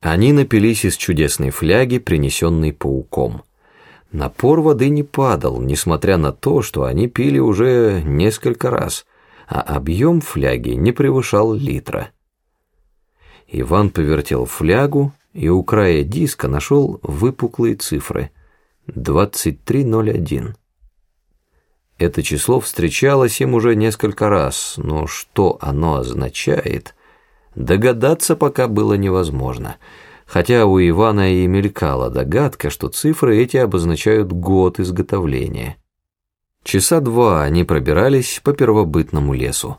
Они напились из чудесной фляги, принесенной пауком. Напор воды не падал, несмотря на то, что они пили уже несколько раз, а объем фляги не превышал литра. Иван повертел флягу и у края диска нашел выпуклые цифры — 2301. Это число встречалось им уже несколько раз, но что оно означает, догадаться пока было невозможно, хотя у Ивана и мелькала догадка, что цифры эти обозначают год изготовления. Часа два они пробирались по первобытному лесу.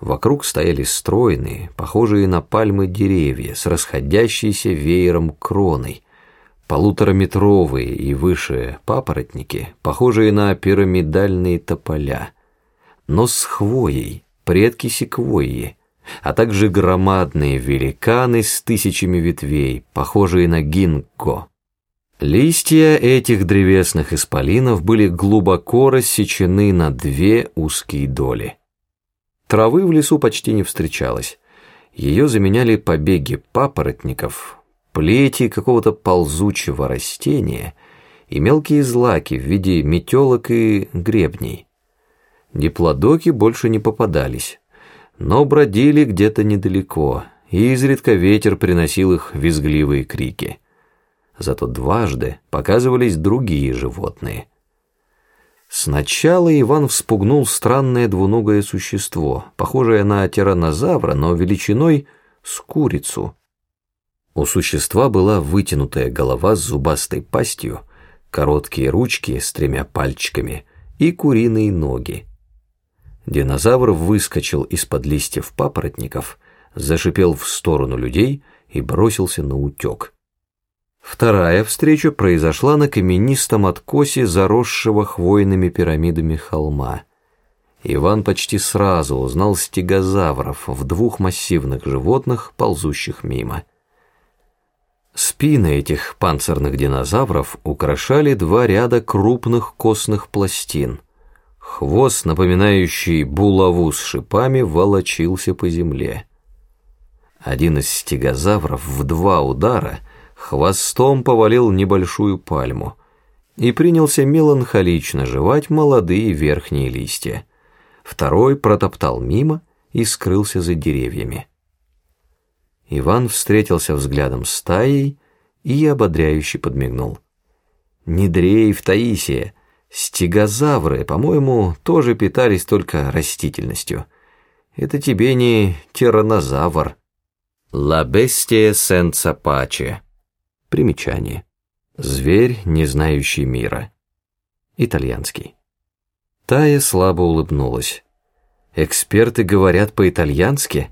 Вокруг стояли стройные, похожие на пальмы деревья с расходящейся веером кроной, полутораметровые и выше папоротники, похожие на пирамидальные тополя, но с хвоей, предки секвойи, а также громадные великаны с тысячами ветвей, похожие на гинко. Листья этих древесных исполинов были глубоко рассечены на две узкие доли. Травы в лесу почти не встречалось. Ее заменяли побеги папоротников, плети какого-то ползучего растения и мелкие злаки в виде метелок и гребней. Диплодоки больше не попадались, но бродили где-то недалеко, и изредка ветер приносил их визгливые крики. Зато дважды показывались другие животные. Сначала Иван вспугнул странное двуногое существо, похожее на тираннозавра, но величиной с курицу. У существа была вытянутая голова с зубастой пастью, короткие ручки с тремя пальчиками и куриные ноги. Динозавр выскочил из-под листьев папоротников, зашипел в сторону людей и бросился на утек. Вторая встреча произошла на каменистом откосе заросшего хвойными пирамидами холма. Иван почти сразу узнал стегозавров в двух массивных животных, ползущих мимо. Спины этих панцирных динозавров украшали два ряда крупных костных пластин. Хвост, напоминающий булаву с шипами, волочился по земле. Один из стегозавров в два удара хвостом повалил небольшую пальму и принялся меланхолично жевать молодые верхние листья. Второй протоптал мимо и скрылся за деревьями. Иван встретился взглядом с Таей и ободряюще подмигнул. «Не дрейф, Таисия! Стегозавры, по-моему, тоже питались только растительностью. Это тебе не тиранозавр». «La bestia senza pace». Примечание. Зверь, не знающий мира. Итальянский. Тая слабо улыбнулась. «Эксперты говорят по-итальянски?»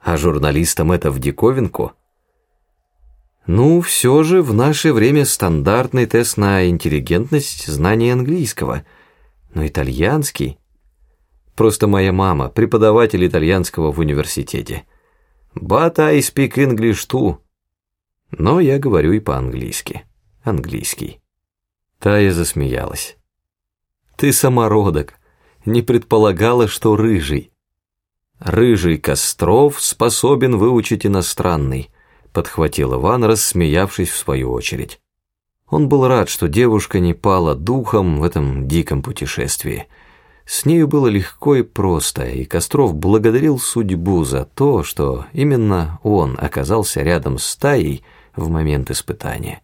а журналистам это в диковинку? Ну, все же в наше время стандартный тест на интеллигентность – знание английского, но итальянский. Просто моя мама – преподаватель итальянского в университете. But I speak English too. Но я говорю и по-английски. Английский. Тая засмеялась. Ты самородок. Не предполагала, что рыжий. «Рыжий Костров способен выучить иностранный», — подхватил Иван, рассмеявшись в свою очередь. Он был рад, что девушка не пала духом в этом диком путешествии. С нею было легко и просто, и Костров благодарил судьбу за то, что именно он оказался рядом с Таей в момент испытания.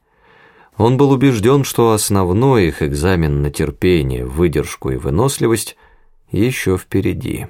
Он был убежден, что основной их экзамен на терпение, выдержку и выносливость еще впереди.